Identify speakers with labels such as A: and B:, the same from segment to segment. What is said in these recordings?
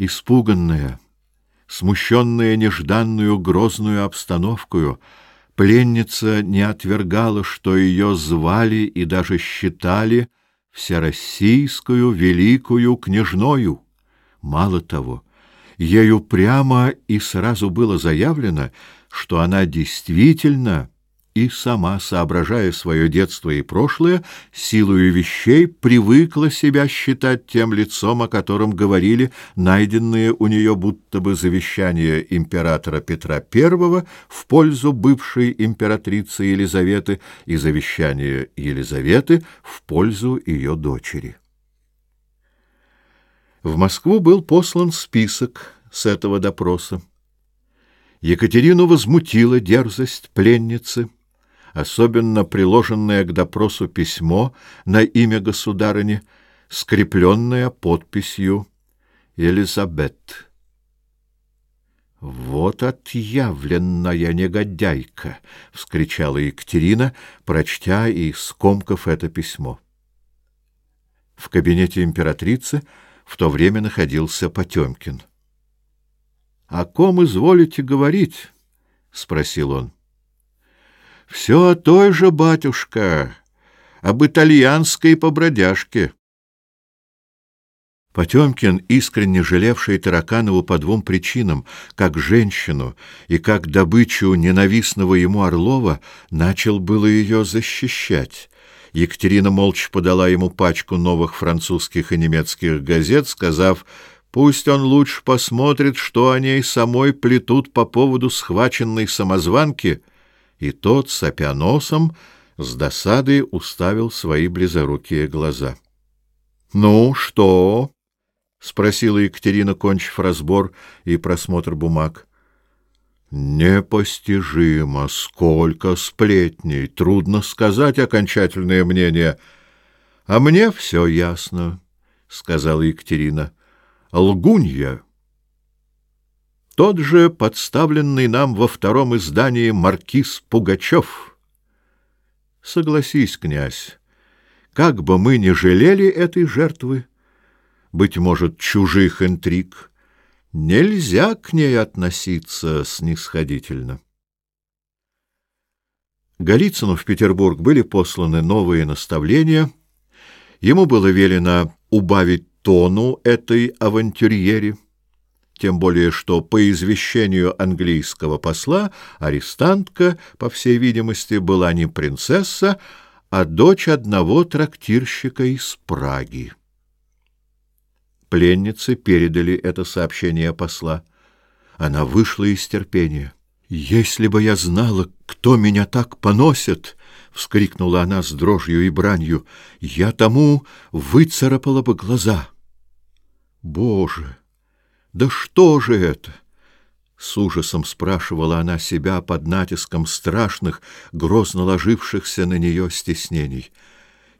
A: Испуганная, смущенная нежданную грозную обстановкую, пленница не отвергала, что ее звали и даже считали всероссийскую великую княжною. Мало того, ею прямо и сразу было заявлено, что она действительно и сама, соображая свое детство и прошлое, силою вещей привыкла себя считать тем лицом, о котором говорили найденные у нее будто бы завещания императора Петра I в пользу бывшей императрицы Елизаветы и завещания Елизаветы в пользу ее дочери. В Москву был послан список с этого допроса. Екатерину возмутила дерзость пленницы — особенно приложенное к допросу письмо на имя государыни, скрепленное подписью Елизабет. «Вот отъявленная негодяйка!» — вскричала Екатерина, прочтя и скомкав это письмо. В кабинете императрицы в то время находился Потемкин. — О ком изволите говорить? — спросил он. — все о той же, батюшка, об итальянской побродяжке. Потемкин, искренне жалевший Тараканову по двум причинам, как женщину и как добычу ненавистного ему Орлова, начал было ее защищать. Екатерина молча подала ему пачку новых французских и немецких газет, сказав Пусть он лучше посмотрит, что о ней самой плетут по поводу схваченной самозванки — и тот, сопя носом, с досадой уставил свои близорукие глаза. — Ну, что? — спросила Екатерина, кончив разбор и просмотр бумаг. — Непостижимо, сколько сплетней! Трудно сказать окончательное мнение. — А мне все ясно, — сказала Екатерина. — Лгунья! — тот же подставленный нам во втором издании маркиз Пугачев. Согласись, князь, как бы мы ни жалели этой жертвы, быть может, чужих интриг, нельзя к ней относиться снисходительно. Голицыну в Петербург были посланы новые наставления. Ему было велено убавить тону этой авантюриере тем более что, по извещению английского посла, арестантка, по всей видимости, была не принцесса, а дочь одного трактирщика из Праги. Пленницы передали это сообщение посла. Она вышла из терпения. «Если бы я знала, кто меня так поносит!» — вскрикнула она с дрожью и бранью. «Я тому выцарапала бы глаза!» «Боже!» да что же это? С ужасом спрашивала она себя под натиском страшных, грозно ложившихся на нее стеснений.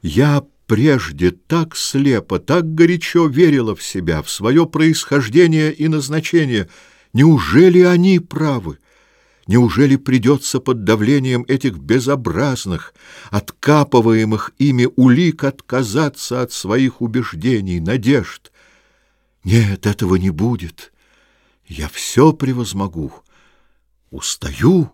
A: Я прежде так слепо, так горячо верила в себя, в свое происхождение и назначение. Неужели они правы? Неужели придется под давлением этих безобразных, откапываемых ими улик отказаться от своих убеждений, надежд? Нет, этого не будет. Я все превозмогу. Устаю.